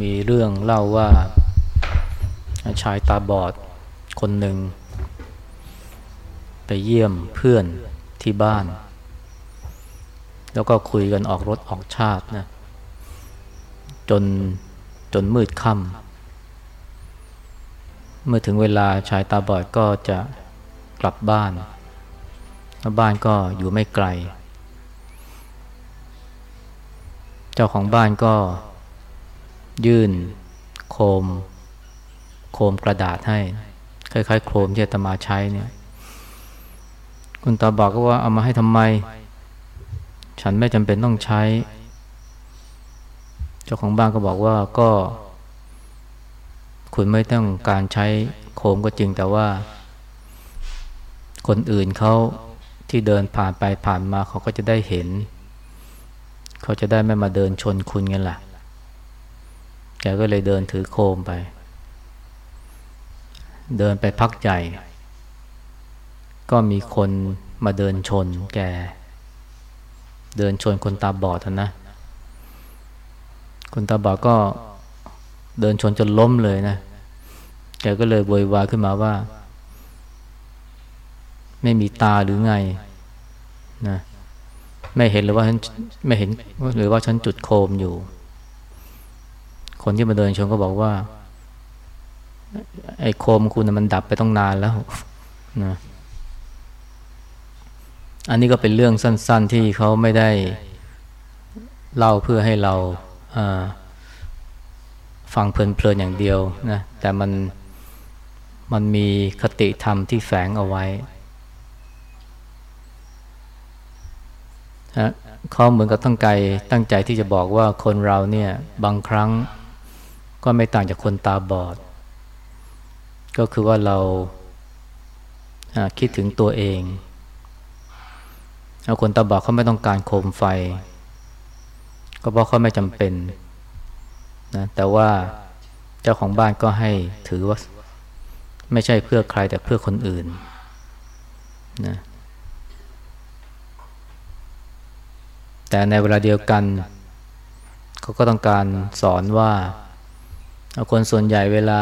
มีเรื่องเล่าว่าชายตาบอดคนหนึ่ง ไปเยี่ยมเพื่อนที่บ้าน แล้วก็คุยกันออกรถออกชาตินะจนจนมืดค่ำเมื่อถึงเวลาชายตาบอดก็จะกลับบ้านแล้วบ้านก็อยู่ไม่ไกล เจ้าของบ้านก็ ยื่น โคม โคมกระดาษให้ คล้ายๆ โคมที่ตมาใช้เนี่ย คุณตาบอกก็ว่าเอามาให้ทำไม ฉันไม่จำเป็นต้องใช้ เจ้าของบ้านก็บอกว่าก็ คุณไม่ต้องการใช้โคมก็จริงแต่ว่า คนอื่นเขาที่เดินผ่านไปผ่านมาเขาก็จะได้เห็น เขาจะได้ไม่มาเดินชนคุณกันล่ะ แกก็เลยเดินถือโคมไป เดินไปพักใหญ่ ก็มีคนมาเดินชนแก เดินชนคนตาบอดนะ คนตาบอดก็เดินชนจนล้มเลยนะ แกก็เลยโวยวายขึ้นมาว่า ไม่มีตาหรือไงนะไม่เห็นหรือว่าฉันไม่เห็นหรือว่าฉันจุดโคมอยู่ คนที่มาเดินชนก็บอกว่า ไอ้โคมคุณมันดับไปต้องนานแล้วนะอันนี้ก็เป็นเรื่องสั้น ๆ ที่เขาไม่ได้เล่าเพื่อให้เราฟังเพลินๆอย่างเดียวนะแต่มันมันมีคติธรรมที่แฝงเอาไว้เขาเหมือนกับตั้งใจตั้งใจที่จะบอกว่าคนเราเนี่ยบางครั้ง ก็ไม่ต่างจากคนตาบอด ก็คือว่าเราคิดถึงตัวเองเอาคนตาบอดเขาไม่ต้องการโคมไฟ ก็เพราะเขาไม่จำเป็นนะแต่ว่าเจ้าของบ้านก็ให้ถือว่า ไม่ใช่เพื่อใครแต่เพื่อคนอื่นนะแต่ในเวลาเดียวกัน เขาก็ต้องการสอนว่า คนส่วนใหญ่เวลา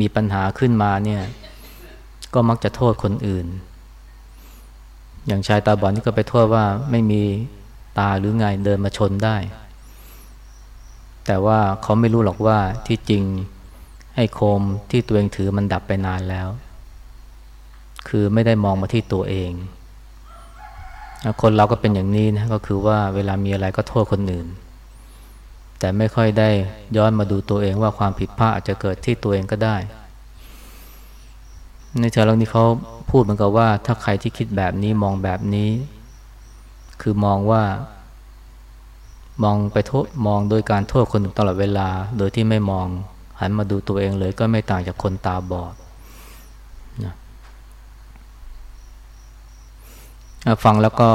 มีปัญหาขึ้นมาเนี่ย ก็มักจะโทษคนอื่น อย่างชายตาบอดนี่ก็ไปโทษว่าไม่มีตาหรือไงเดินมาชนได้ แต่ว่าเขาไม่รู้หรอกว่าที่จริงไอ้โคมที่ตัวเองถือมันดับไปนานแล้ว คือไม่ได้มองมาที่ตัวเอง คนเราก็เป็นอย่างนี้นะก็คือว่าเวลามีอะไรก็โทษคนอื่น แต่ไม่ค่อยได้ย้อนมาดูตัวเองว่าความผิดพลาดอาจจะเกิดที่ตัวเองก็ได้ ในเชิงนี้เขาพูดเหมือนกับว่า ถ้าใครที่คิดแบบนี้มองแบบนี้ คือมองว่ามองไปโทษมองโดยการโทษคนอื่นตลอดเวลา โดยที่ไม่มองหันมาดูตัวเองเลยก็ไม่ต่างจากคนตาบอดนะฟังแล้วก็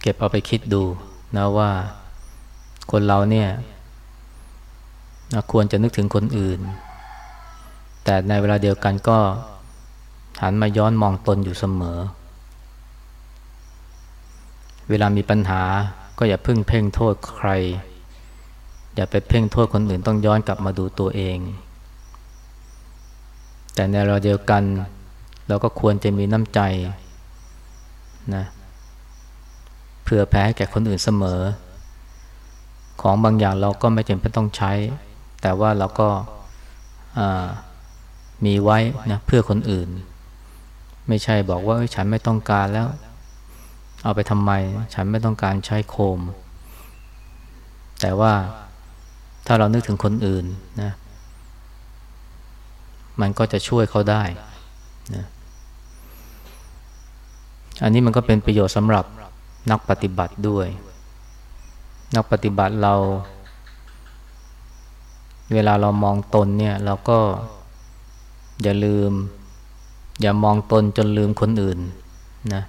เก็บเอาไปคิดดูนะว่า คนเราเนี่ยควรจะนึกถึงคนอื่น แต่ในเวลาเดียวกันก็หันมาย้อนมองตนอยู่เสมอ เวลามีปัญหาก็อย่าพึ่งเพ่งโทษใคร อย่าไปเพ่งโทษคนอื่นต้องย้อนกลับมาดูตัวเอง แต่ในเวลาเดียวกัน เราก็ควรจะมีน้ำใจนะเผื่อแพ้แก่คนอื่นเสมอ ของบางอย่างเราก็ไม่จำเป็นต้องใช้ แต่ว่าเราก็มีไว้นะเพื่อคนอื่น ไม่ใช่บอกว่าฉันไม่ต้องการแล้ว เอาไปทำไม ฉันไม่ต้องการใช้โคม แต่ว่าถ้าเรานึกถึงคนอื่นนะ มันก็จะช่วยเขาได้นะอันนี้มันก็เป็นประโยชน์สำหรับนักปฏิบัติด้วย นักปฏิบัติเรา เวลาเรามองตนเนี่ย เราก็อย่าลืม อย่ามองตนจนลืมคนอื่นนะ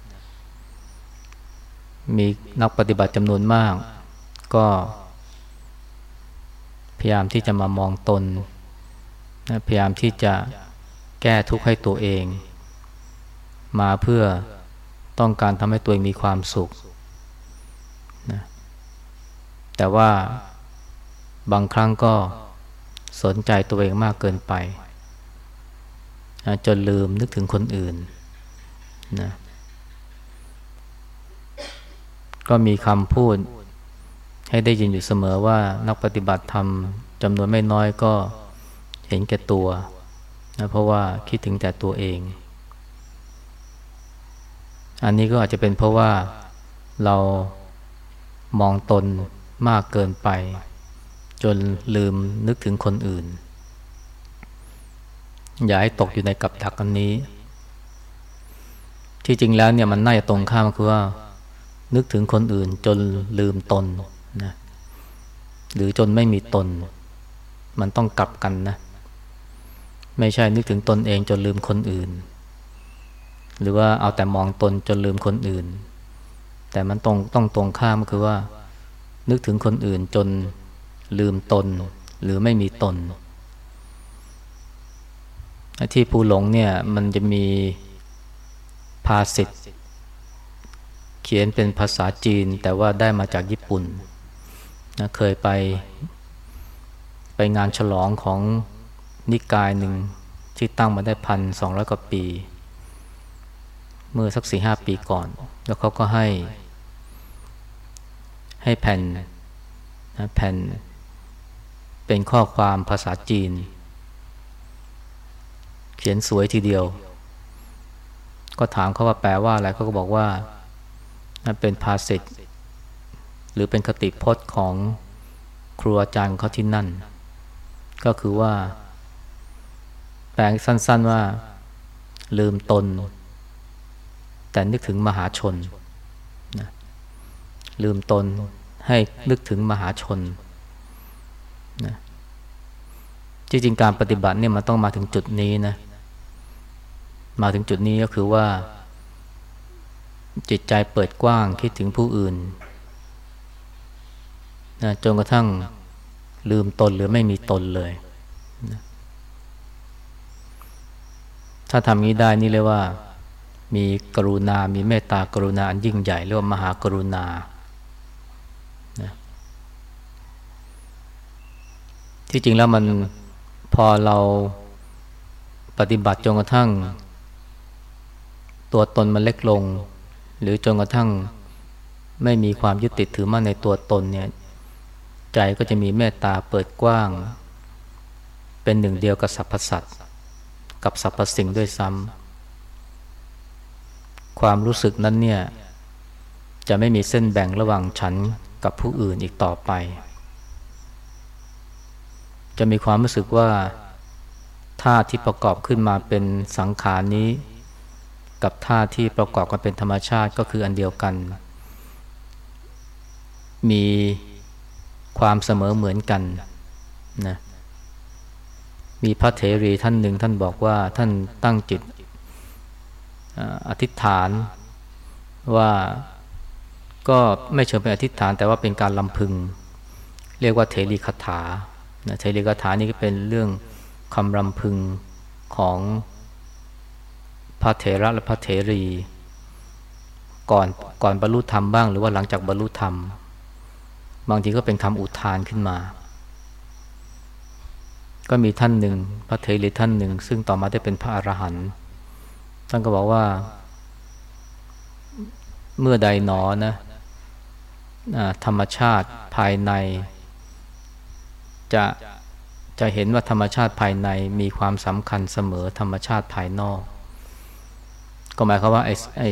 มีนักปฏิบัติจำนวนมาก ก็พยายามที่จะมามองตนนะพยายามที่จะแก้ทุกข์ให้ตัวเอง มาเพื่อต้องการทำให้ตัวเองมีความสุข แต่ว่าบางครั้งก็สนใจตัวเองมากเกินไป จนลืมนึกถึงคนอื่นนะก็มีคำพูดให้ได้ยินอยู่เสมอว่านักปฏิบัติธรรมจำนวนไม่น้อยก็เห็นแก่ตัวนะเพราะว่าคิดถึงแต่ตัวเอง อันนี้ก็อาจจะเป็นเพราะว่าเรามองตน มากเกินไป จนลืมนึกถึงคนอื่น อย่าให้ตกอยู่ในกับดักอันนี้ ที่จริงแล้วเนี่ยมันน่าจะตรงข้ามคือว่า นึกถึงคนอื่นจนลืมตนนะหรือจนไม่มีตน มันต้องกลับกันนะ ไม่ใช่นึกถึงตนเองจนลืมคนอื่น หรือว่าเอาแต่มองตนจนลืมคนอื่น แต่มันตรงต้องตรงข้ามคือว่า นึกถึงคนอื่นจนลืมตนหรือไม่มีตน ที่ภูหลงเนี่ยมันจะมีภาษิตเขียนเป็นภาษาจีนแต่ว่าได้มาจากญี่ปุ่นนะเคยไป ไปงานฉลองของนิกายหนึ่งที่ตั้งมาได้พันสองร้อยกว่าปี เมื่อสักสี่ห้าปีก่อน แล้วเขาก็ให้ ให้แผ่นนะแผ่น เป็นข้อความภาษาจีน เขียนสวยทีเดียว ก็ถามเขาว่าแปลว่าอะไรเขาก็บอกว่าเป็นภาษิตหรือเป็นคติพจน์ของครูอาจารย์เขาที่นั่น ก็คือว่า แปลงสั้นๆว่า ลืมตน แต่นึกถึงมหาชนน ลืมตนให้นึกถึงมหาชนนะจริงๆการปฏิบัติเนี่ยมันต้องมาถึงจุดนี้นะมาถึงจุดนี้ก็คือว่า จิตใจเปิดกว้างคิดถึงผู้อื่นนะจนกระทั่งลืมตนหรือไม่มีตนเลยนะถ้าทำนี้ได้นี่เรียกว่า มีกรุณา มีเมตตากรุณาอันยิ่งใหญ่เรียกว่ามหากรุณานะ ที่จริงแล้วมันพอเราปฏิบัติจนกระทั่ง ตัวตนมันเล็กลง หรือจนกระทั่งไม่มีความยึดติดถือมั่นในตัวตนเนี่ยใจก็จะมีเมตตาเปิดกว้าง เป็นหนึ่งเดียวกับสรรพสัตว์กับสรรพสิ่งด้วยซ้ำความรู้สึกนั้นเนี่ยจะไม่มีเส้นแบ่งระหว่างฉันกับผู้อื่นอีกต่อไป จะมีความรู้สึกว่าท่าที่ประกอบขึ้นมาเป็นสังขารนี้ กับท่าที่ประกอบกันเป็นธรรมชาติก็คืออันเดียวกัน มีความเสมอเหมือนกันนะมีพระเถรีท่านหนึ่งท่านบอกว่าท่านตั้งจิตอธิษฐานว่าก็ไม่เชิงเป็นอธิษฐานแต่ว่าเป็นการลำพึง เรียกว่าเทรีคถา ถาเทรีคาถานี่ก็เป็นเรื่องคำรำพึงของพระเถระและพระเถรี ก่อนก่อนบรรลุธรรมบ้าง หรือว่าหลังจากบรรลุธรรม บางทีก็เป็นคำอุทานขึ้นมา ก็มีท่านหนึ่ง พระเทรีท่านหนึ่ง ซึ่งต่อมาได้เป็นพระอรหันต์ท่านก็บอกว่า เมื่อใดหนอนะธรรมชาติภายใน จะจะเห็นว่าธรรมชาติภายในมีความสำคัญเสมอธรรมชาติภายนอก ก็หมายความว่าไอ้ไอ้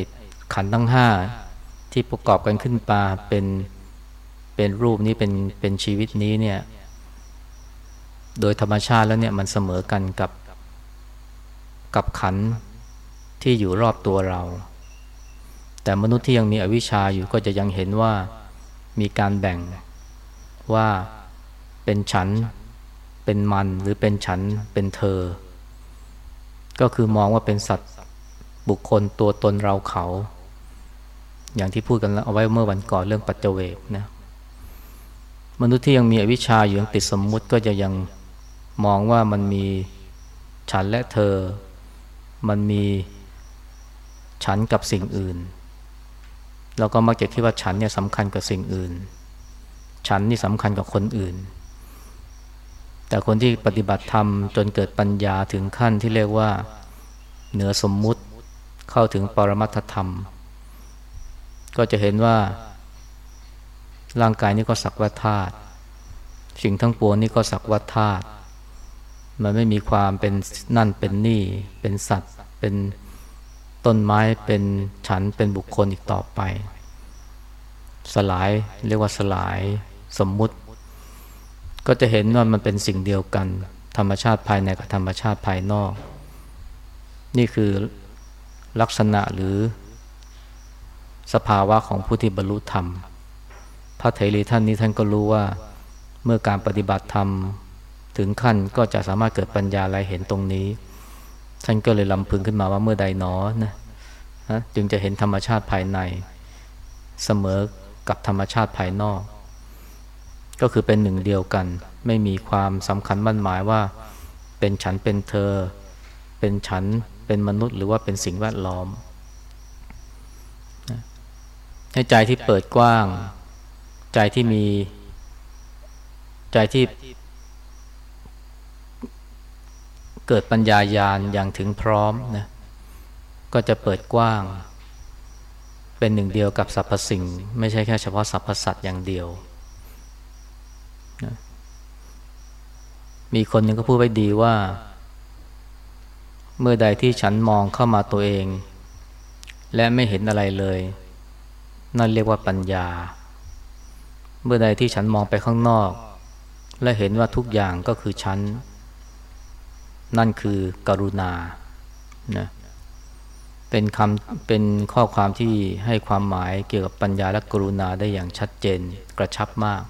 ขันทั้งห้าที่ประกอบกันขึ้นมาเป็นเป็นรูปนี้เป็นเป็นชีวิตนี้เนี่ย โดยธรรมชาติแล้วเนี่ยมันเสมอกันกับกับขันที่อยู่รอบตัวเรา แต่มนุษย์ที่ยังมีอวิชชาอยู่ก็จะยังเห็นว่ามีการแบ่งว่า เป็นฉัน เป็นมันหรือเป็นฉันเป็นเธอ ก็คือมองว่าเป็นสัตว์บุคคลตัวตนเราเขา อย่างที่พูดกันเอาไว้เมื่อวันก่อนเรื่องปัจเจเวกนะมนุษย์ที่ยังมีอวิชชาอยู่ยังติดสมมุติก็จะยังมองว่ามันมีฉันและเธอ มันมีฉันกับสิ่งอื่นเราก็มักจะคิดว่าฉันเนี่ยสำคัญกับสิ่งอื่น ฉันนี่สำคัญกับคนอื่น แต่คนที่ปฏิบัติธรรมจนเกิดปัญญาถึงขั้นที่เรียกว่าเหนือสมมุติเข้าถึงปรมัตถธรรม ก็จะเห็นว่า ร่างกายนี้ก็สักว่าธาตุสิ่งทั้งปวงนี้ก็สักว่าธาตุมันไม่มีความเป็นนั่นเป็นนี่เป็นสัตว์ เป็นต้นไม้เป็นฉันเป็นบุคคลอีกต่อไป สลายเรียกว่าสลายสมมุติ ก็จะเห็นว่ามันเป็นสิ่งเดียวกัน ธรรมชาติภายในกับธรรมชาติภายนอก นี่คือลักษณะหรือ สภาวะของผู้ที่บรรลุธรรม พระเถรีท่านนี้ท่านก็รู้ว่าเมื่อการปฏิบัติธรรมถึงขั้นก็จะสามารถเกิดปัญญาอะไรเห็นตรงนี้ ท่านก็เลยลำพึงขึ้นมาว่าเมื่อใดหนอนะนะจึงจะเห็นธรรมชาติภายใน เสมอกับธรรมชาติภายนอก ก็คือเป็นหนึ่งเดียวกัน ไม่มีความสำคัญมั่นหมายว่า เป็นฉันเป็นเธอ เป็นฉันเป็นมนุษย์ หรือว่าเป็นสิ่งแวดล้อมให้ใจที่เปิดกว้าง ใจที่มีใจที่เกิดปัญญายาณอย่างถึงพร้อมนะก็จะเปิดกว้าง เป็นหนึ่งเดียวกับสรรพสิ่ง ไม่ใช่แค่เฉพาะสรรพสัตว์อย่างเดียว นะมีคนหนึ่งก็พูดไว้ดีว่า เมื่อใดที่ฉันมองเข้ามาตัวเอง และไม่เห็นอะไรเลย นั่นเรียกว่าปัญญา เมื่อใดที่ฉันมองไปข้างนอก และเห็นว่าทุกอย่างก็คือฉัน นั่นคือกรุณานะเป็นคำเป็นข้อความที่ให้ความหมายเกี่ยวกับปัญญาและกรุณาได้อย่างชัดเจนกระชับมาก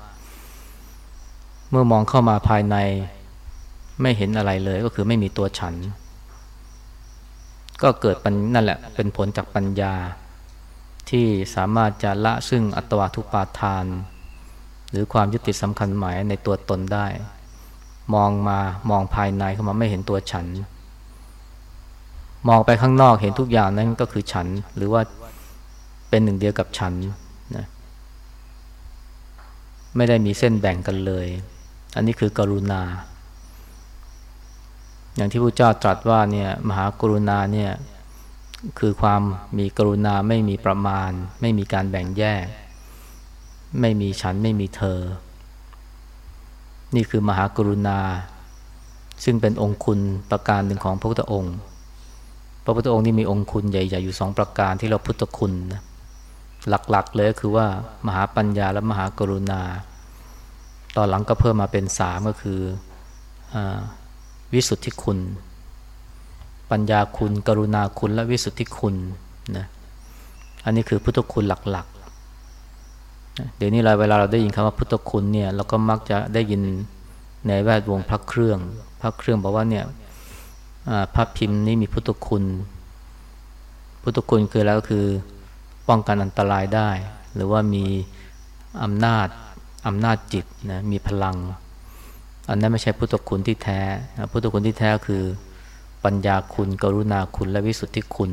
เมื่อมองเข้ามาภายในไม่เห็นอะไรเลยก็คือไม่มีตัวฉัน ก็เกิดปัญนั่นแหละเป็นผลจากปัญญา ที่สามารถจะละซึ่งอัตวาทุปาทาน หรือความยึดติดสำคัญหมายในตัวตนได้ มองมามองภายในเข้ามาไม่เห็นตัวฉัน มองไปข้างนอกเห็นทุกอย่างนั้นก็คือฉัน หรือว่าเป็นหนึ่งเดียวกับฉันนะไม่ได้มีเส้นแบ่งกันเลย อันนี้คือกรุณา อย่างที่พระเจ้าตรัสว่าเนี่ยมหากรุณาเนี่ยคือความมีกรุณาไม่มีประมาณ ไม่มีการแบ่งแยก ไม่มีฉันไม่มีเธอ นี่คือมหากรุณา ซึ่งเป็นองคุณประการหนึ่งของพระพุทธองค์ พระพุทธองค์นี่มีองคุณใหญ่ๆอยู่สองประการที่เราพุทธคุณนะหลักๆเลยก็คือว่ามหาปัญญาและมหากรุณา ตอนหลังก็เพิ่มมาเป็นสามก็คืออวิสุทธิคุณ ปัญญาคุณ กรุณาคุณ และวิสุทธิคุณนะอันนี้คือพุทธคุณหลักๆ เดี๋ยวนี้เราเวลาเราได้ยินคำว่าพุทธคุณเนี่ยเราก็มักจะได้ยินในแวดวงพระเครื่อง พระเครื่องบอกว่าเนี่ยพระพิมพ์นี้มีพุทธคุณ พุทธคุณคือแล้วก็คือป้องกันอันตรายได้ หรือว่ามีอำนาจ อำนาจจิตนะมีพลัง อันนั้นไม่ใช่พุทธคุณที่แท้พุทธคุณที่แท้คือปัญญาคุณ กรุณาคุณและวิสุทธิคุณ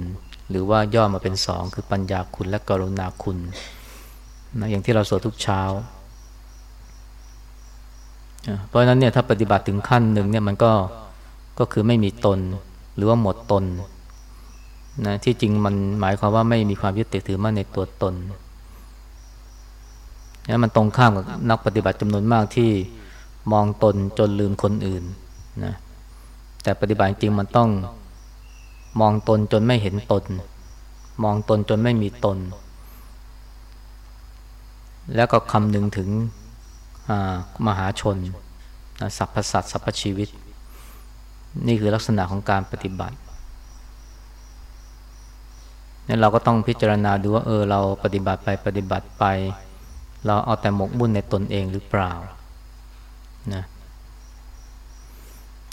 หรือว่าย่อมาเป็นสองคือปัญญาคุณและกรุณาคุณนะอย่างที่เราสวดทุกเช้า เพราะฉะนั้นเนี่ยถ้าปฏิบัติถึงขั้นหนึ่งเนี่ยมันก็ก็คือไม่มีตนหรือว่าหมดตนนะที่จริงมันหมายความว่าไม่มีความยึดติดถือมั่นในตัวตน นะมันตรงข้ามกับนักปฏิบัติจำนวนมากที่มองตนจนลืมคนอื่นนะแต่ปฏิบัติจริงมันต้องมองตนจนไม่เห็นตน มองตนจนไม่มีตน แล้วก็คำนึงถึงมหาชนสรรพสัตว์สรรพชีวิต นี่คือลักษณะของการปฏิบัติเนี่ยเราก็ต้องพิจารณาดูว่าเออเราปฏิบัติไปปฏิบัติไป เราเอาแต่หมกบุญในตนเองหรือเปล่านะ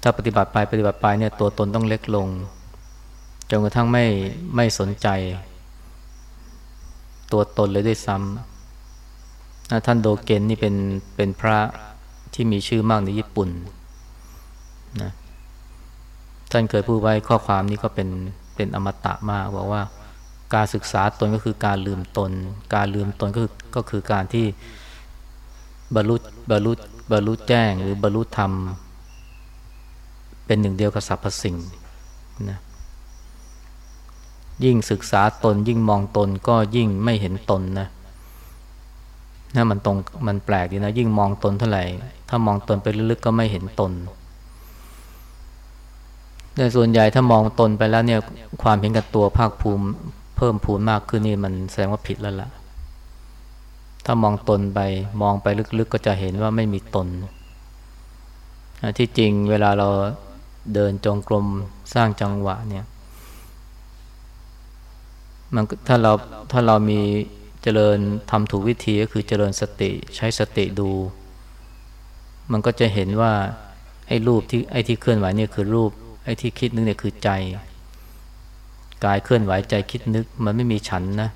ถ้าปฏิบัติไปปฏิบัติไปเนี่ยตัวตนต้องเล็กลงจนกระทั่งไม่ไม่สนใจ ตัวตนเลยด้วยซ้ำท่านโดเกนนี่เป็นเป็นพระที่มีชื่อมากในญี่ปุ่นนะท่านเคยพูดไว้ข้อความนี้ก็เป็นเป็นอมตะมากบอกว่า การศึกษาตนก็คือการลืมตน การลืมตนก็คือก็คือการที่บรรลุบรรลุบรรลุแจ้งหรือบรรลุธรรม เป็นหนึ่งเดียวกับสรรพสิ่งนะยิ่งศึกษาตนยิ่งมองตนก็ยิ่งไม่เห็นตนนะนะมันตรงมันแปลกดีนะ ยิ่งมองตนเท่าไหร่ ถ้ามองตนไปลึกๆก็ไม่เห็นตนแต่ส่วนใหญ่ถ้ามองตนไปแล้วเนี่ยความเห็นกับตัวภาคภูมิ เพิ่มพูนมากขึ้นนี่มันแสดงว่าผิดแล้วล่ะ ถ้ามองตนไปมองไปลึกๆก็จะเห็นว่าไม่มีตน ที่จริงเวลาเราเดินจงกรมสร้างจังหวะเนี่ยมันถ้าเราถ้าเรามีเจริญทำถูกวิธีก็คือเจริญสติใช้สติดู มันก็จะเห็นว่าไอ้รูปที่ไอ้ที่เคลื่อนไหวเนี่ยคือรูป ไอ้ที่คิดนึกเนี่ยคือใจ กายเคลื่อนไหวใจคิดนึก มันไม่มีฉันนะ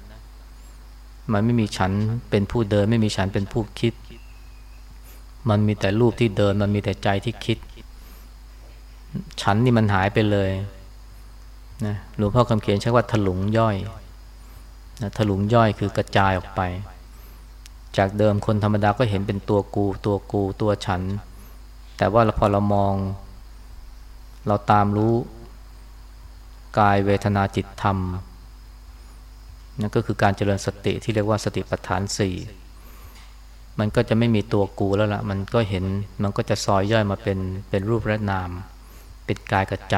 มันไม่มีฉันเป็นผู้เดิน ไม่มีฉันเป็นผู้คิด มันมีแต่รูปที่เดิน มันมีแต่ใจที่คิด ฉันนี่มันหายไปเลยนะหลวงพ่อคำเขียนใช้ว่าถลุงย่อยนะถลุงย่อยคือกระจายออกไป จากเดิมคนธรรมดาก็เห็นเป็นตัวกู ตัวกูตัวฉัน แต่ว่าพอเรามอง เราตามรู้ กายเวทนาจิตธรรมนั่นก็คือการเจริญสติที่เรียกว่าสติปัฏฐานสี่มันก็จะไม่มีตัวกูแล้วละ่ะ มันก็เห็นมันก็จะซอยย่อยมาเป็นเป็นรูปและนาม เป็นกายกับใจ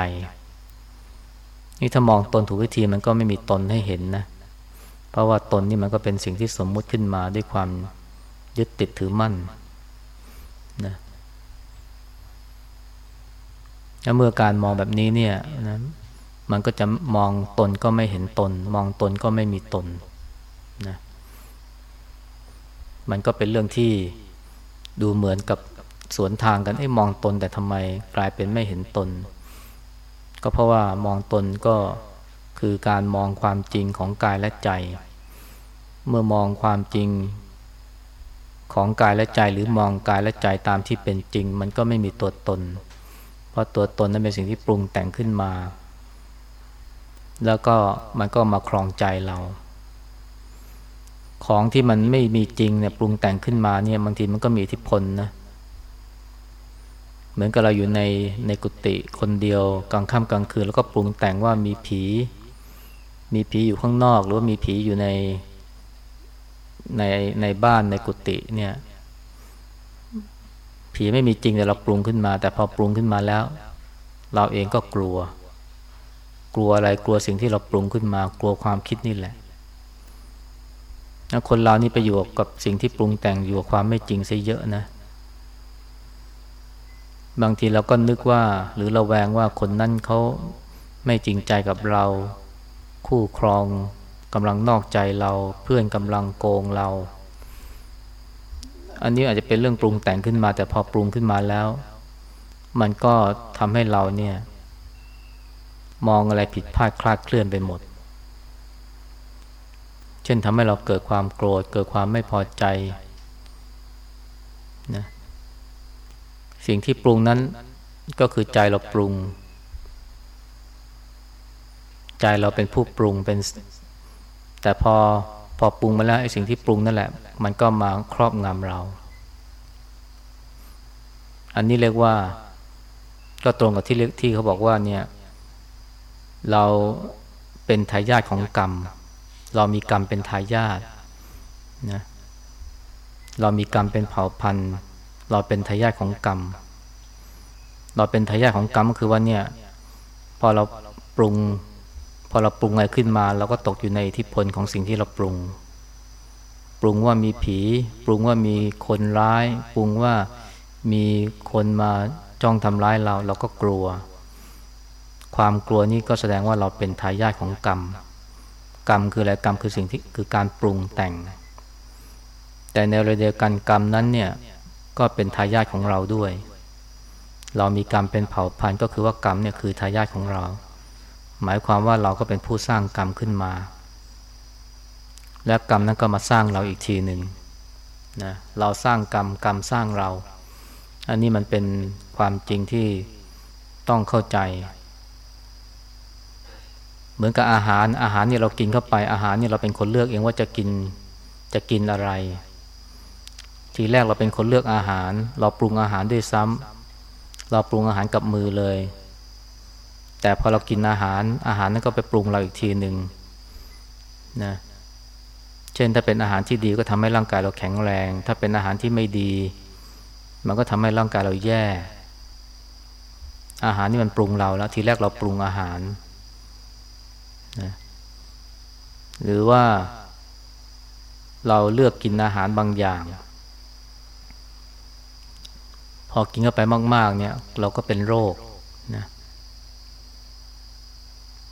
นี่ถ้ามองตนถูกวิธีมันก็ไม่มีตนให้เห็นนะ เพราะว่าตนนี่มันก็เป็นสิ่งที่สมมุติขึ้นมาด้วยความยึดติดถือมั่นนะแล้วเมื่อการมองแบบนี้เนี่ยนะ มันก็จะมองตนก็ไม่เห็นตน มองตนก็ไม่มีตนนะมันก็เป็นเรื่องที่ดูเหมือนกับสวนทางกันไอ้มองตนแต่ทำไมกลายเป็นไม่เห็นตน ก็เพราะว่ามองตนก็คือการมองความจริงของกายและใจ เมื่อมองความจริงของกายและใจหรือมองกายและใจตามที่เป็นจริง มันก็ไม่มีตัวตน เพราะตัวตนนั้นเป็นสิ่งที่ปรุงแต่งขึ้นมา แล้วก็มันก็มาครองใจเรา ของที่มันไม่มีจริงเนี่ยปรุงแต่งขึ้นมาเนี่ยบางทีมันก็มีอิทธิพลนะเหมือนกับเราอยู่ในในกุฏิคนเดียวกลางค่ำกลางคืน แล้วก็ปรุงแต่งว่ามีผี มีผีอยู่ข้างนอก หรือว่ามีผีอยู่ในในในบ้านในกุฏิเนี่ย ผีไม่มีจริงแต่เราปรุงขึ้นมา แต่พอปรุงขึ้นมาแล้ว เราเองก็กลัว กลัวอะไรกลัวสิ่งที่เราปรุงขึ้นมา กลัวความคิดนี่แหละคนเรานี่ไปอยู่กับสิ่งที่ปรุงแต่งอยู่กับความไม่จริงซะเยอะนะ บางทีเราก็นึกว่า หรือเราแวงว่าคนนั้นเขาไม่จริงใจกับเรา คู่ครองกำลังนอกใจเรา เพื่อนกำลังโกงเรา อันนี้อาจจะเป็นเรื่องปรุงแต่งขึ้นมา แต่พอปรุงขึ้นมาแล้ว มันก็ทำให้เราเนี่ย มองอะไรผิดพลาดคลาดเคลื่อนไปหมด เช่นทำให้เราเกิดความโกรธ เกิดความไม่พอใจนะสิ่งที่ปรุงนั้นก็คือใจเราปรุง ใจเราเป็นผู้ปรุงเป็น แต่พอพอปรุงมาแล้วไอ้สิ่งที่ปรุงนั่นแหละ มันก็มาครอบงำเรา อันนี้เรียกว่าก็ตรงกับที่ที่เขาบอกว่าเนี่ย เราเป็นทายาทของกรรม เรามีกรรมเป็นทายาทนะเรามีกรรมเป็นเผ่าพันธุ์ เราเป็นทายาทของกรรม เราเป็นทายาทของกรรมคือว่าเนี่ยพอเราปรุง พอเราปรุงอะไรขึ้นมา เราก็ตกอยู่ในอิทธิพลของสิ่งที่เราปรุง ปรุงว่ามีผี ปรุงว่ามีคนร้าย ปรุงว่ามีคนมาจ้องทำร้ายเรา เราก็กลัว ความกลัวนี้ก็แสดงว่าเราเป็นทายาทของกรรม กรรมคืออะไรกรรมคือสิ่งที่คือการปรุงแต่ง แต่ในเรื่องเดียวกันกรรมนั้นเนี่ยก็เป็นทายาทของเราด้วย เรามีกรรมเป็นเผ่าพันธุ์ก็คือว่ากรรมเนี่ยคือทายาทของเรา หมายความว่าเราก็เป็นผู้สร้างกรรมขึ้นมา และกรรมนั้นก็มาสร้างเราอีกทีหนึ่งนะเราสร้างกรรมกรรมสร้างเรา อันนี้มันเป็นความจริงที่ต้องเข้าใจ เหมือนกับอาหารอาหารเนี่ยเรากินเข้าไปอาหารเนี่ยเราเป็นคนเลือกเองว่าจะกินจะกินอะไร ทีแรกเราเป็นคนเลือกอาหาร เราปรุงอาหารด้วยซ้ำเราปรุงอาหารกับมือเลย แต่พอเรากินอาหารอาหารนั้นก็ไปปรุงเราอีกทีหนึ่งนะเช่นถ้าเป็นอาหารที่ดีก็ทำให้ร่างกายเราแข็งแรง ถ้าเป็นอาหารที่ไม่ดี มันก็ทำให้ร่างกายเราแย่ อาหารนี่มันปรุงเราแล้ว ทีแรกเราปรุงอาหาร นะหรือว่าเราเลือกกินอาหารบางอย่าง พอกินเข้าไปมาก ๆ เนี่ย เราก็เป็นโรคนะ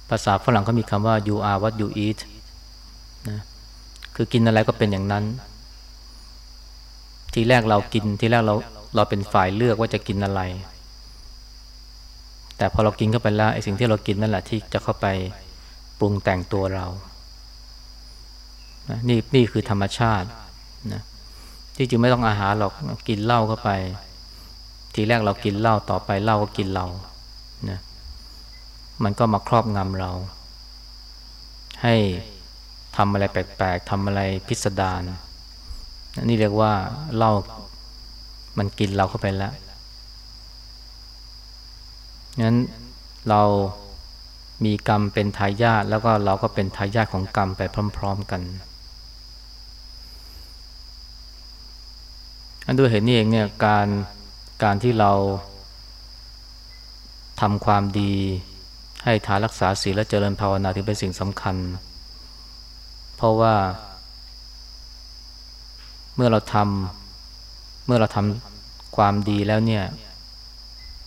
ภาษาฝรั่งเขามีคำว่า you are what you eat นะคือกินอะไรก็เป็นอย่างนั้น ทีแรกเรากินทีแรกเราเราเป็นฝ่ายเลือกว่าจะกินอะไร แต่พอเรากินเข้าไปแล้วไอ้สิ่งที่เรากินนั่นแหละที่จะเข้าไป ปรุงแต่งตัวเรานี่นี่คือธรรมชาตินะที่จริงไม่ต้องอาหารหรอกกินเหล้าเข้าไป ทีแรกเรากินเหล้าต่อไปเหล้าก็กินเรานะมันก็มาครอบงำเรา ให้ทำอะไรแปลกๆทำอะไรพิสดารนี่เรียกว่าเหล้ามันกินเราเข้าไปแล้วงั้นเรา มีกรรมเป็นทายาทแล้วก็เราก็เป็นทายาทของกรรมไปพร้อม ๆ กันอันด้วยเหตุนี้เองเนี่ยการการที่เราทำความดี ให้ทานรักษาศีลและเจริญภาวนาถือเป็นสิ่งสำคัญ เพราะว่า เมื่อเราทำเมื่อเราทำความดีแล้วเนี่ย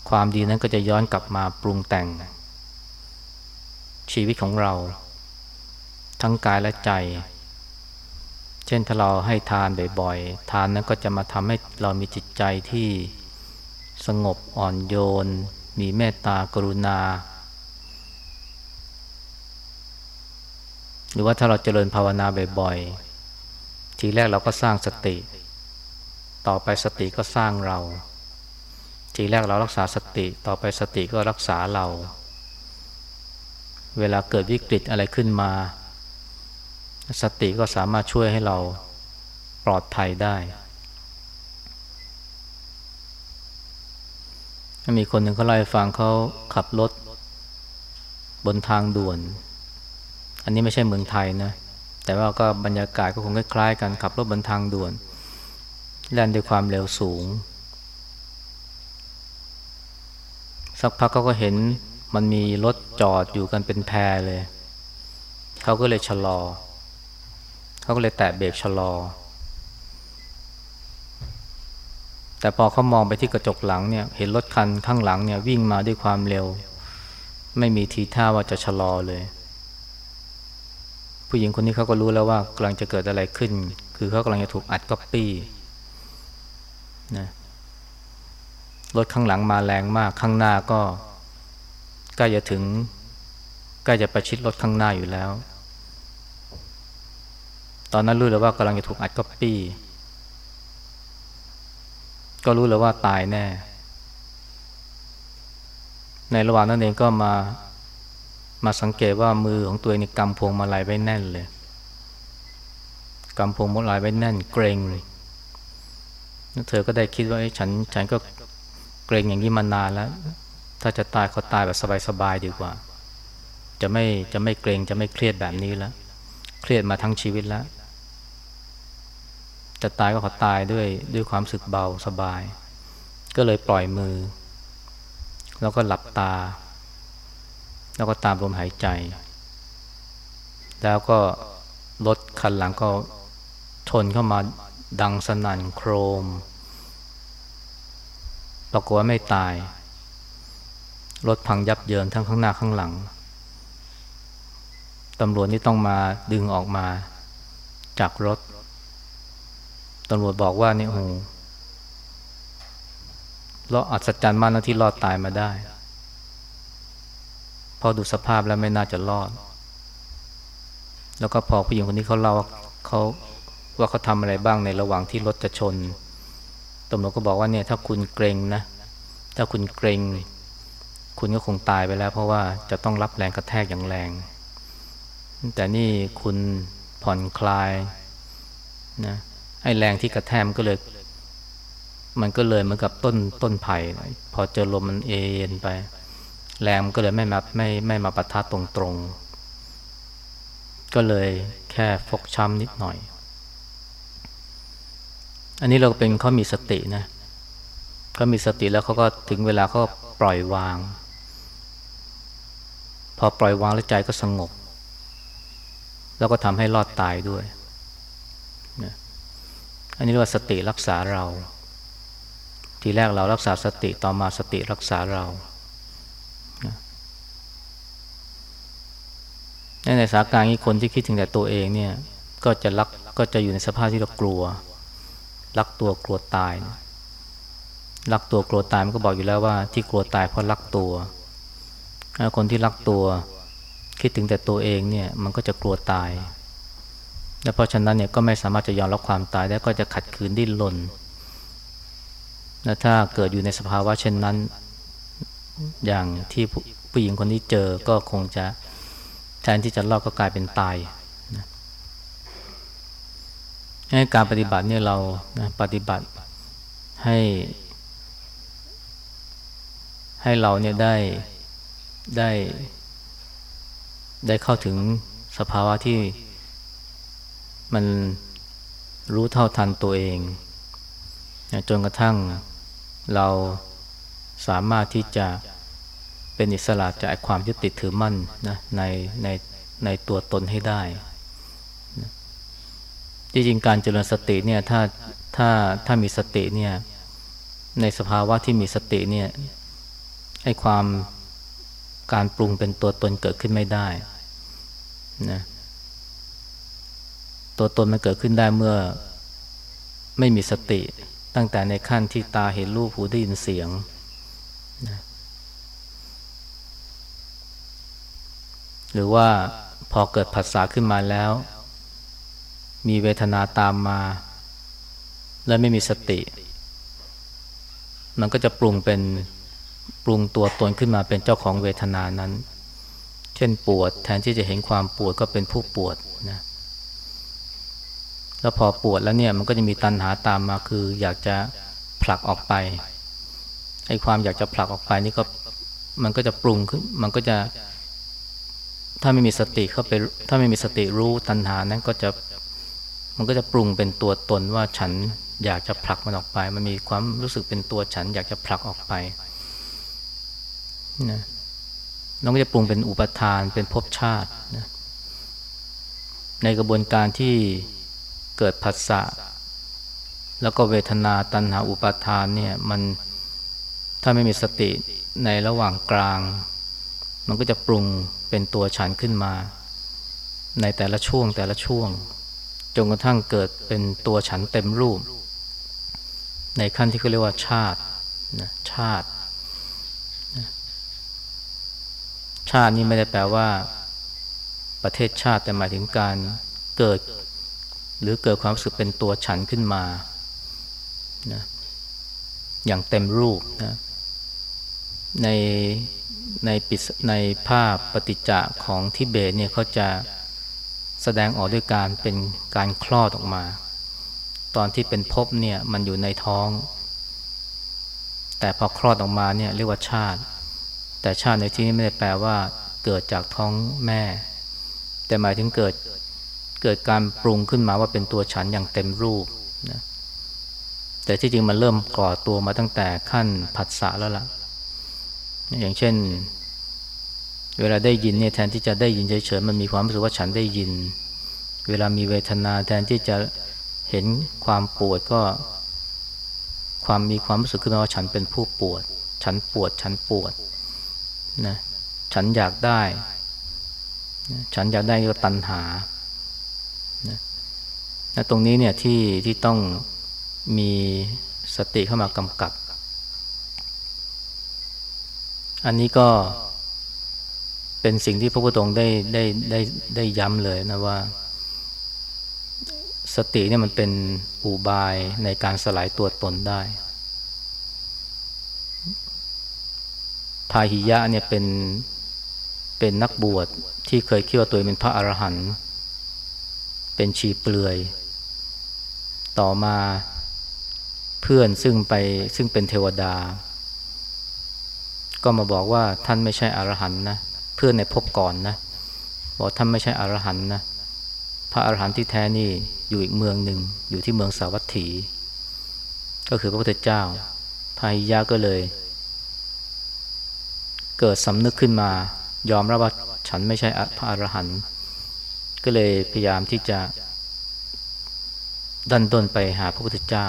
ความดีนั้นก็จะย้อนกลับมาปรุงแต่ง ชีวิตของเรา ทั้งกายและใจ เช่นถ้าเราให้ทานบ่อยๆ ทานนั้นก็จะมาทำให้เรามีจิตใจที่สงบอ่อนโยน มีเมตตากรุณา หรือว่าถ้าเราเจริญภาวนาบ่อยๆ ทีแรกเราก็สร้างสติ ต่อไปสติก็สร้างเรา ทีแรกเรารักษาสติ ต่อไปสติก็รักษาเรา เวลาเกิดวิกฤตอะไรขึ้นมา สติก็สามารถช่วยให้เราปลอดภัยได้มีคนหนึ่งเขาเล่าให้ฟังเขาขับรถ บนทางด่วน อันนี้ไม่ใช่เมืองไทยนะ แต่ว่าก็บรรยากาศก็คงคล้ายๆกันขับรถบนทางด่วน แล่นด้วยความเร็วสูง สักพักเขาก็เห็น มันมีรถจอดอยู่กันเป็นแพรเลย เขาก็เลยชะลอ เขาก็เลยแตะเบรกชะลอ แต่พอเขามองไปที่กระจกหลังเนี่ย เห็นรถคันข้างหลังเนี่ยวิ่งมาด้วยความเร็ว ไม่มีทีท่าว่าจะชะลอเลย ผู้หญิงคนนี้เขาก็รู้แล้วว่ากำลังจะเกิดอะไรขึ้น คือเขากำลังจะถูกอัดก๊อปปี้นะรถข้างหลังมาแรงมากข้างหน้าก็ ใกล้จะถึงใกล้จะประชิดรถข้างหน้าอยู่แล้ว ตอนนั้นรู้แล้วว่ากำลังจะถูกอัดก๊อปปี้ ก็รู้แล้วว่าตายแน่ ในระหว่างนั้นเองก็มามาสังเกตว่ามือของตัวเองนี่กำพวงมาลัยไว้แน่นเลยกำพวงมาลัยไว้แน่น เกรงเลยเธอก็ได้คิดว่าฉันฉันก็เกรงอย่างนี้มานานแล้ว ถ้าจะตายเขาตายแบบสบายๆดีกว่า จะไม่จะไม่เกรงจะไม่เครียดแบบนี้แล้วเครียดมาทั้งชีวิตแล้ว จะตายก็ขอตายด้วยด้วยความสึกเบาสบาย ก็เลยปล่อยมือ แล้วก็หลับตา แล้วก็ตามลมหายใจ แล้วก็รถคันหลังก็ชนเข้ามาดังสนั่นโครม ปรากฏว่าไม่ตาย รถพังยับเยินทั้งข้างหน้าข้างหลังตำรวจนี่ต้องมาดึงออกมาจากรถตำรวจบอกว่านี่โอ้เราอัศจรรย์มากนะที่รอดตายมาได้ พอดูสภาพแล้วไม่น่าจะรอด แล้วก็พอผู้หญิงคนนี้เขาเล่าว่าเขาว่าเขาทำอะไรบ้างในระหว่างที่รถจะชนตำรวจก็บอกว่าเนี่ย ถ้าคุณเกรงนะ ถ้าคุณเกรง คุณก็คงตายไปแล้ว เพราะว่าจะต้องรับแรงกระแทกอย่างแรง แต่นี่คุณผ่อนคลายนะไอ้แรงที่กระแทกมันก็เลย มันก็เลยเหมือนกับต้นต้นไผ่พอเจอลมมันเอ็นไป แรงก็เลยไม่มาไม่ไม่มาปะทะตรงๆก็เลยแค่ฟกช้ำนิดหน่อย อันนี้เราเป็นเขามีสตินะเขามีสติแล้วเขาก็ถึงเวลาเขาปล่อยวาง อปล่อยวางแล้วใจก็สงบ แล้วก็ทำให้รอดตายด้วยนะอันนี้เรียกว่าสติรักษาเรา ทีแรกเรารักษาสติต่อมาสติรักษาเราในสถานการณ์นี้คนที่คิดถึงแต่ตัวเองเนี่ย ก็จะรักก็จะอยู่ในสภาพที่เรากลัว รักตัวกลัวตาย รักตัวกลัวตายมันก็บอกอยู่แล้วว่าที่กลัวตายเพราะรักตัว คนที่รักตัว คิดถึงแต่ตัวเองเนี่ย มันก็จะกลัวตาย และเพราะฉะนั้นเนี่ยก็ไม่สามารถจะยอมรับความตายได้ก็จะขัดขืนดิ้นรนและถ้าเกิดอยู่ในสภาวะเช่นนั้น อย่างที่ผู้หญิงคนนี้เจอก็คงจะแทนที่จะรอดก็กลายเป็นตายให้การปฏิบัติเนี่ยเราปฏิบัติให้ ให้เราเนี่ยได้ ได้ ได้เข้าถึงสภาวะที่มันรู้เท่าทันตัวเอง จนกระทั่งเราสามารถที่จะเป็นอิสระจากความยึดติดถือมั่นนะในในในตัวตนให้ได้จริงๆการเจริญสติเนี่ยถ้าถ้าถ้ามีสติเนี่ยในสภาวะที่มีสติเนี่ยให้ความ การปรุงเป็นตัวตนเกิดขึ้นไม่ได้นะตัวตนมันเกิดขึ้นได้เมื่อไม่มีสติ ตั้งแต่ในขั้นที่ตาเห็นรูปหูได้ยินเสียงนะหรือว่าพอเกิดผัสสะขึ้นมาแล้ว มีเวทนาตามมา และไม่มีสติ มันก็จะปรุงเป็น ปรุงตัวตนขึ้นมาเป็นเจ้าของเวทนานั้น เช่นปวดแทนที่จะเห็นความปวดก็เป็นผู้ปวดนะแล้วพอปวดแล้วเนี่ยมันก็จะมีตัณหาตามมาคืออยากจะผลักออกไปไอ้ความอยากจะผลักออกไปนี่ก็มันก็จะปรุงขึ้นมันก็จะถ้าไม่มีสติเข้าไปถ้าไม่มีสติรู้ตัณหานั้นก็จะมันก็จะปรุงเป็นตัวตนว่าฉันอยากจะผลักมันออกไป มันมีความรู้สึกเป็นตัวฉันอยากจะผลักออกไป นะเราก็จะปรุงเป็นอุปทานเป็นภพชาตินะในกระบวนการที่เกิดผัสสะแล้วก็เวทนาตัณหาอุปาทานเนี่ยมันถ้าไม่มีสติในระหว่างกลาง มันก็จะปรุงเป็นตัวฉันขึ้นมา ในแต่ละช่วงแต่ละช่วงจนกระทั่งเกิดเป็นตัวฉันเต็มรูป ในขั้นที่เขาเรียกว่าชาตินะชาติ ชาตินี้ไม่ได้แปลว่า ประเทศชาติแต่หมายถึงการเกิด หรือเกิดความรู้สึกเป็นตัวฉันขึ้นมานะอย่างเต็มรูปนะในในปิในภาพปฏิจจะของทิเบตเนี่ยเขาจะแสดงออกด้วยการเป็นการคลอดออกมา ตอนที่เป็นภพเนี่ยมันอยู่ในท้อง แต่พอคลอดออกมาเนี่ยเรียกว่าชาติ แต่ชาติในที่นี้ไม่ได้แปลว่า เกิดจากท้องแม่ แต่หมายถึงเกิดเกิดการปรุงขึ้นมาว่าเป็นตัวฉันอย่างเต็มรูปนะแต่ที่จริงมันเริ่มก่อตัวมาตั้งแต่ขั้นผัสสะแล้วล่ะ อย่างเช่น เวลาได้ยินเนี่ยแทนที่จะได้ยินเฉยๆมันมีความรู้สึกว่าฉันได้ยิน เวลามีเวทนาแทนที่จะเห็นความปวดก็ ความมีความรู้สึกขึ้นมาว่าฉันเป็นผู้ปวด ฉันปวดฉันปวด นะฉันอยากได้ฉันอยากได้ก็ตัณหานะตรงนี้เนี่ยที่ที่ต้องมีสติเข้ามากำกับ อันนี้ก็เป็นสิ่งที่พระพุทธองค์ได้ได้ได้ได้ย้ำเลยนะว่า สติเนี่ยมันเป็นอุบายในการสลายตัวตนได้ พาหิยะเนี่ยเป็นเป็นนักบวชที่เคยคิดว่าตัวเองเป็นพระอรหันต์เป็นชีเปลือย ต่อมาเพื่อนซึ่งไปซึ่งเป็นเทวดา ก็มาบอกว่าท่านไม่ใช่อรหันต์นะเพื่อนในพบก่อนนะบอกท่านไม่ใช่อรหันต์นะพระอรหันต์ที่แท้นี่อยู่อีกเมืองหนึ่งอยู่ที่เมืองสาวัตถี ก็คือพระพุทธเจ้าพาหิยะก็เลย เกิดสำนึกขึ้นมา ยอมรับว่าฉันไม่ใช่พระอรหันต์ก็เลยพยายามที่จะ ดันต้นไปหาพระพุทธเจ้า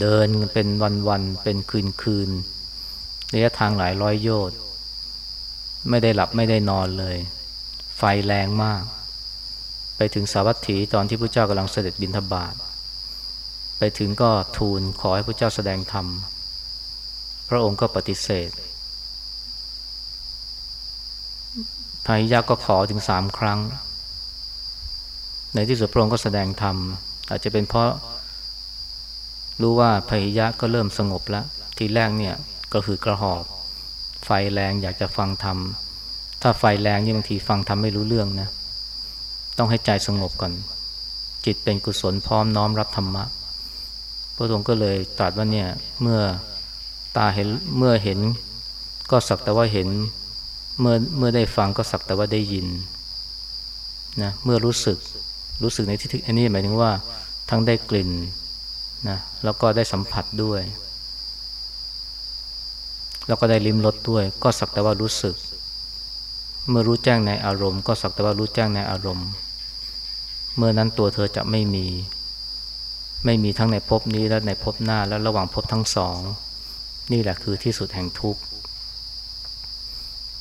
เดินเป็นวันๆเป็นคืนๆระยะทางหลายร้อยโยชน์ไม่ได้หลับไม่ได้นอนเลย ไฟแรงมาก ไปถึงสาวัตถีตอนที่พระเจ้ากำลังเสด็จบิณฑบาตไปถึงก็ทูลขอให้พระเจ้าแสดงธรรม พระองค์ก็ปฏิเสธ พาหิยะก็ขอถึงสามครั้ง ในที่สุดพระองค์ก็แสดงธรรม อาจจะเป็นเพราะ รู้ว่าพาหิยะก็เริ่มสงบแล้ว ทีแรกเนี่ยก็คือกระหอบ ไฟแรงอยากจะฟังธรรม ถ้าไฟแรงนี่บางทีฟังธรรมไม่รู้เรื่องนะ ต้องให้ใจสงบก่อน จิตเป็นกุศลพร้อมน้อมรับธรรมะ พระองค์ก็เลยตรัสว่าเนี่ยเมื่อตาเห็นเมื่อเห็นก็สักแต่ว่าเห็น เมื่อเมื่อได้ฟังก็สักแต่ว่าได้ยินนะเมื่อรู้สึกรู้สึกในที่อันนี้หมายถึงว่าทั้งได้กลิ่นนะแล้วก็ได้สัมผัสด้วย แล้วก็ได้ลิ้มรสด้วย ก็สักแต่ว่ารู้สึก เมื่อรู้แจ้งในอารมณ์ ก็สักแต่ว่ารู้แจ้งในอารมณ์ เมื่อนั้นตัวเธอจะไม่มี ไม่มีทั้งในภพนี้และในภพหน้าและระหว่างภพทั้งสอง นี่แหละคือที่สุดแห่งทุกข์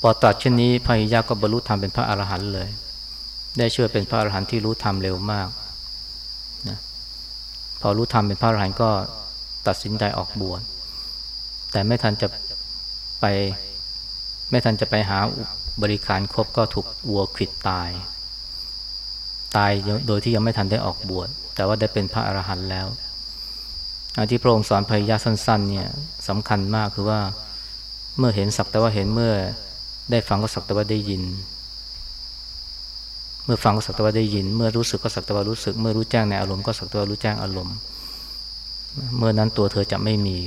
พอตัดเช่นนี้พายาก็บรรลุธรรมเป็นพระอรหันต์เลย ได้ช่วยเป็นพระอรหันต์ที่รู้ธรรมเร็วมากนะพอรู้ธรรมเป็นพระอรหันต์ก็ตัดสินใจออกบวชแต่ไม่ทันจะไป ไม่ทันจะไปหาบริการครบก็ถูกวัวขิดตาย ตายโดยที่ยังไม่ทันได้ออกบวชแต่ว่าได้เป็นพระอรหันต์แล้วที่พระองค์สอนพยาสั้นๆเนี่ยสำคัญมากคือว่าเมื่อเห็นสักแต่ว่าเห็นเมื่อ ได้ฟังก็สักแต่ว่าได้ยิน เมื่อฟังก็สักแต่ว่าได้ยิน เมื่อรู้สึกก็สักแต่ว่ารู้สึก เมื่อรู้แจ้งในอารมณ์ก็สักแต่ว่ารู้แจ้งอารมณ์ เมื่อนั้นตัวเธอจะไม่มี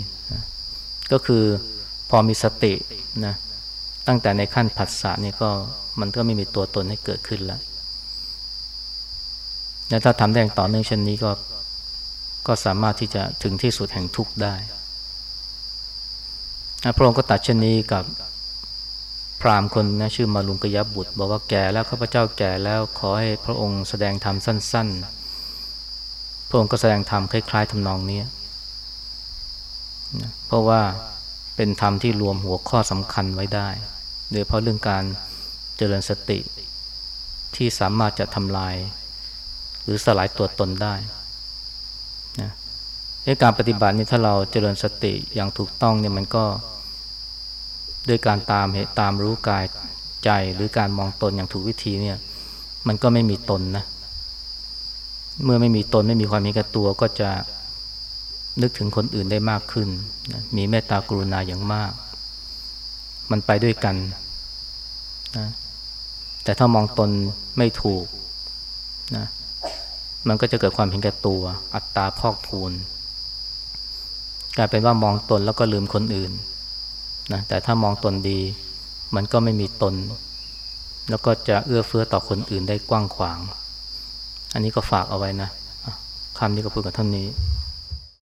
ก็คือพอมีสตินะตั้งแต่ในขั้นผัสสะนี่ก็มันก็ไม่มีตัวตนให้เกิดขึ้นแล้วแล้วถ้าทำได้อย่างต่อเนื่องเช่นนี้ก็ก็สามารถที่จะถึงที่สุดแห่งทุกข์ได้พระองค์ก็ตัดเช่นนี้กับ พราหมณ์คนนะชื่อมาลุงกยบุตร บอกว่าแก่แล้วข้าพเจ้าแก่แล้วขอให้พระองค์แสดงธรรมสั้น ๆ พระองค์ก็แสดงธรรมคล้าย ๆทำนองนี้เพราะว่าเป็นธรรมที่รวมหัวข้อสำคัญไว้ได้ โดยเพราะเรื่องการเจริญสติที่สามารถจะทำลาย หรือสลายตัวตนได้นะการปฏิบัตินี้ถ้าเราเจริญสติอย่างถูกต้องเนี่ยมันก็ ด้วยการตามเหตุตามรู้กายใจหรือการมองตนอย่างถูกวิธีเนี่ย มันก็ไม่มีตนนะ เมื่อไม่มีตนไม่มีความมีกับตัวก็จะนึกถึงคนอื่นได้มากขึ้น มีเมตตากรุณาอย่างมาก มันไปด้วยกันนะแต่ถ้ามองตนไม่ถูกนะมันก็จะเกิดความเห็นแก่ตัว อัตตาพอกพูนกลายเป็นว่ามองตนแล้วก็ลืมคนอื่น นะแต่ถ้ามองตนดี มันก็ไม่มีตน แล้วก็จะเอื้อเฟื้อต่อคนอื่นได้กว้างขวาง อันนี้ก็ฝากเอาไว้นะคำนี้ก็พูดกับท่านนี้